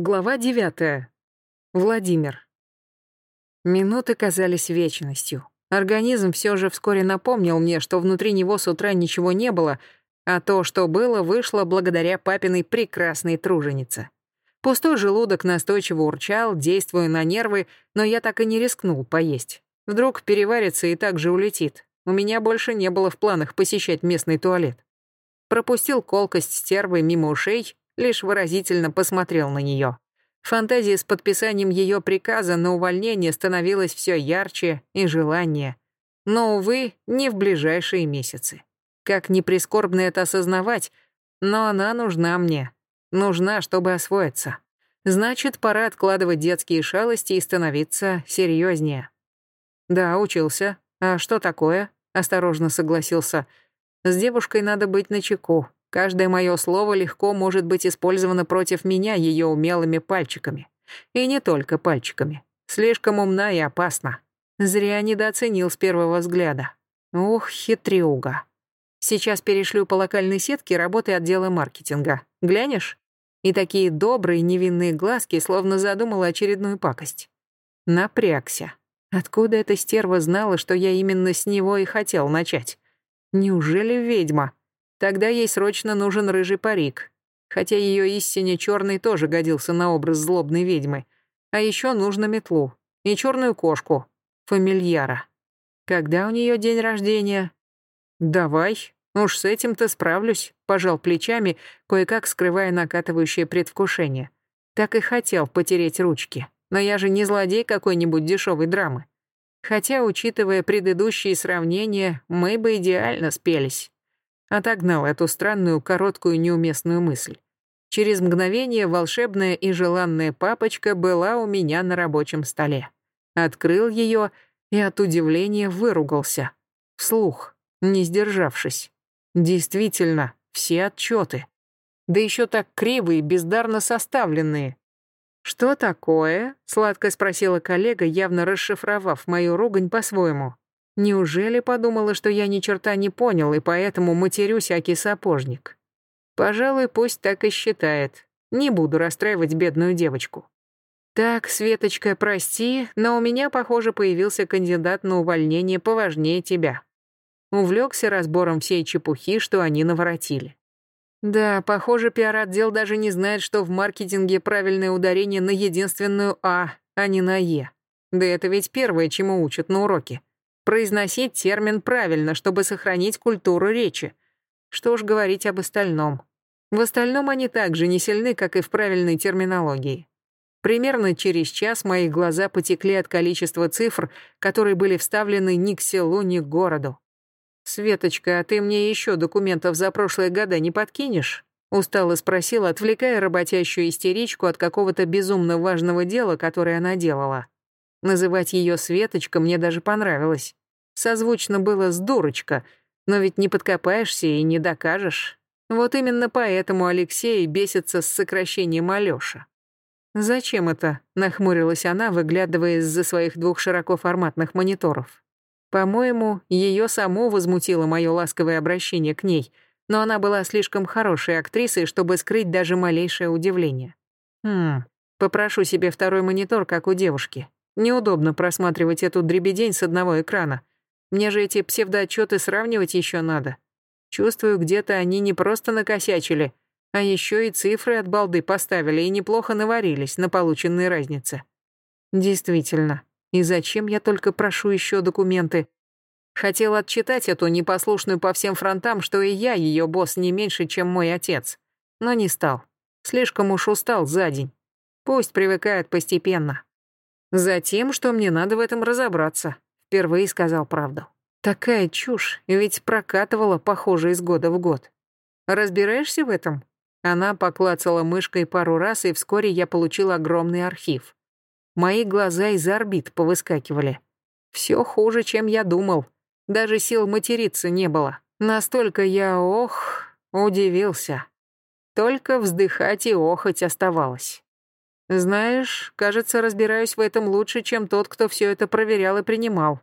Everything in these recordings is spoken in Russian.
Глава девятая. Владимир. Минуты казались вечностью. Организм все же вскоре напомнил мне, что внутри него с утра ничего не было, а то, что было, вышло благодаря папиной прекрасной труженице. Пустой желудок настойчиво урчал, действуя на нервы, но я так и не рискнул поесть. Вдруг переварится и так же улетит. У меня больше не было в планах посещать местный туалет. Пропустил колкость стервы мимо ушей, лишь выразительно посмотрел на нее. Фантазия с подписанием ее приказа на увольнение становилась все ярче и желание. Но, увы, не в ближайшие месяцы. Как ни прискорбно это осознавать, но она нужна мне. Нужна, чтобы освоиться. Значит, пора откладывать детские шалости и становиться серьезнее. Да, учился. А что такое? Осторожно согласился. С девушкой надо быть начеку. Каждое мое слово легко может быть использовано против меня ее умелыми пальчиками. И не только пальчиками. Слишком умна и опасна. Зря недооценил с первого взгляда. Ух, хитрюга. Сейчас перешлю по локальной сетке работы отдела маркетинга. Глянешь? И такие добрые невинные глазки словно задумала очередную пакость. Напрягся. Откуда эта стерва знала, что я именно с него и хотел начать? Неужели ведьма? Тогда ей срочно нужен рыжий парик. Хотя ее истине черный тоже годился на образ злобной ведьмы. А еще нужно метлу. И черную кошку. Фамильяра. Когда у нее день рождения? Давай. Уж с этим-то справлюсь. Пожал плечами, кое-как скрывая накатывающее предвкушение. Так и хотел потереть ручки. Но я же не злодей какой-нибудь дешевой драмы. Хотя, учитывая предыдущие сравнения, мы бы идеально спелись. Отогнал эту странную, короткую, неуместную мысль. Через мгновение волшебная и желанная папочка была у меня на рабочем столе. Открыл ее и от удивления выругался. Вслух, не сдержавшись. Действительно, все отчеты. Да еще так кривые, бездарно составленные. «Что такое?» — сладко спросила коллега, явно расшифровав мою ругань по-своему. Неужели подумала, что я ни черта не понял, и поэтому матерю всякий сапожник? Пожалуй, пусть так и считает. Не буду расстраивать бедную девочку. Так, Светочка, прости, но у меня, похоже, появился кандидат на увольнение поважнее тебя. Увлекся разбором всей чепухи, что они наворотили. Да, похоже, пиар-отдел даже не знает, что в маркетинге правильное ударение на единственную «а», а не на «е». Да это ведь первое, чему учат на уроке произносить термин правильно, чтобы сохранить культуру речи. Что уж говорить об остальном. В остальном они также не сильны, как и в правильной терминологии. Примерно через час мои глаза потекли от количества цифр, которые были вставлены ни к селу, ни к городу. «Светочка, а ты мне еще документов за прошлые года не подкинешь?» Устало спросила, отвлекая работящую истеричку от какого-то безумно важного дела, которое она делала. Называть ее Светочка мне даже понравилось. Созвучно было с дурочка, но ведь не подкопаешься и не докажешь. Вот именно поэтому Алексей бесится с сокращением Алёша. «Зачем это?» — нахмурилась она, выглядывая из-за своих двух широкоформатных мониторов. По-моему, ее само возмутило мое ласковое обращение к ней, но она была слишком хорошей актрисой, чтобы скрыть даже малейшее удивление. «Хм, попрошу себе второй монитор, как у девушки. Неудобно просматривать эту дребедень с одного экрана. Мне же эти псевдоотчеты сравнивать еще надо. Чувствую, где-то они не просто накосячили, а еще и цифры от балды поставили и неплохо наварились на полученной разнице. Действительно. И зачем я только прошу еще документы? Хотел отчитать эту непослушную по всем фронтам, что и я ее босс не меньше, чем мой отец. Но не стал. Слишком уж устал за день. Пусть привыкает постепенно. Затем, что мне надо в этом разобраться. Впервые сказал правду. Такая чушь, ведь прокатывала, похоже, из года в год. Разбираешься в этом? Она поклацала мышкой пару раз, и вскоре я получил огромный архив. Мои глаза из орбит повыскакивали. Все хуже, чем я думал. Даже сил материться не было. Настолько я, ох, удивился. Только вздыхать и охоть оставалось. Знаешь, кажется, разбираюсь в этом лучше, чем тот, кто все это проверял и принимал.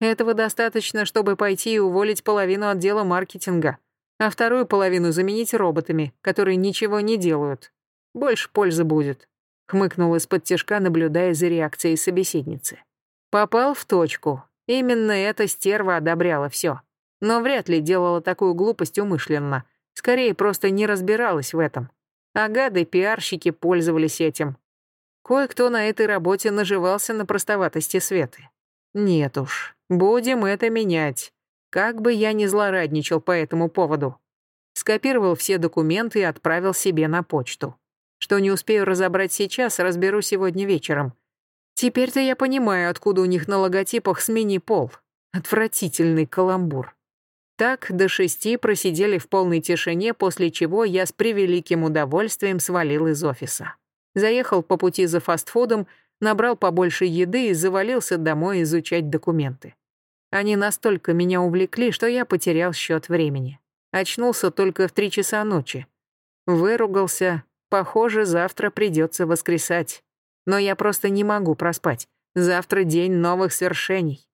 Этого достаточно, чтобы пойти и уволить половину отдела маркетинга, а вторую половину заменить роботами, которые ничего не делают. Больше пользы будет. хмыкнул из-под тяжка, наблюдая за реакцией собеседницы. Попал в точку. Именно эта стерва одобряла все. Но вряд ли делала такую глупость умышленно. Скорее, просто не разбиралась в этом. А гады-пиарщики пользовались этим. Кое-кто на этой работе наживался на простоватости Светы. Нет уж, будем это менять. Как бы я ни злорадничал по этому поводу. Скопировал все документы и отправил себе на почту. Что не успею разобрать сейчас, разберу сегодня вечером. Теперь-то я понимаю, откуда у них на логотипах «Смени пол». Отвратительный каламбур. Так до шести просидели в полной тишине, после чего я с превеликим удовольствием свалил из офиса. Заехал по пути за фастфудом, набрал побольше еды и завалился домой изучать документы. Они настолько меня увлекли, что я потерял счет времени. Очнулся только в три часа ночи. Выругался. Похоже, завтра придется воскресать. Но я просто не могу проспать. Завтра день новых свершений.